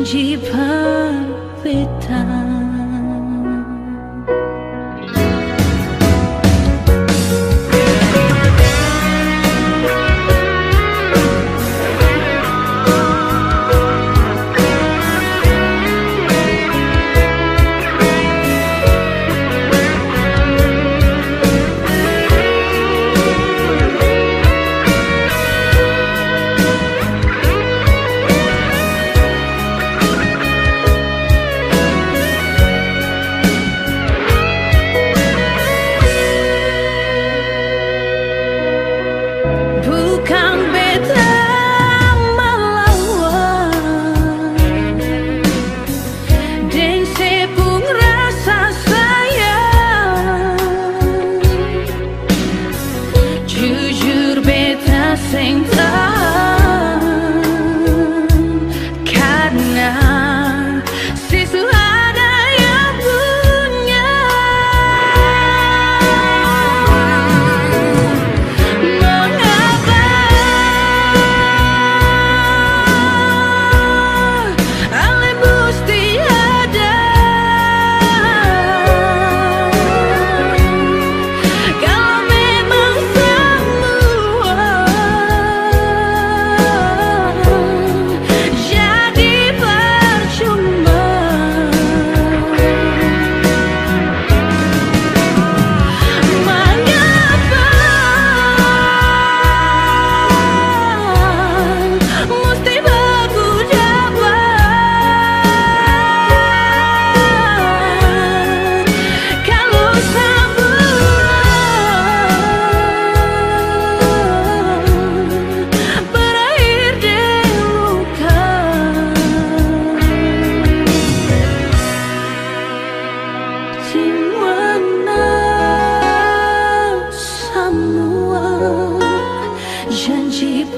janji perbetan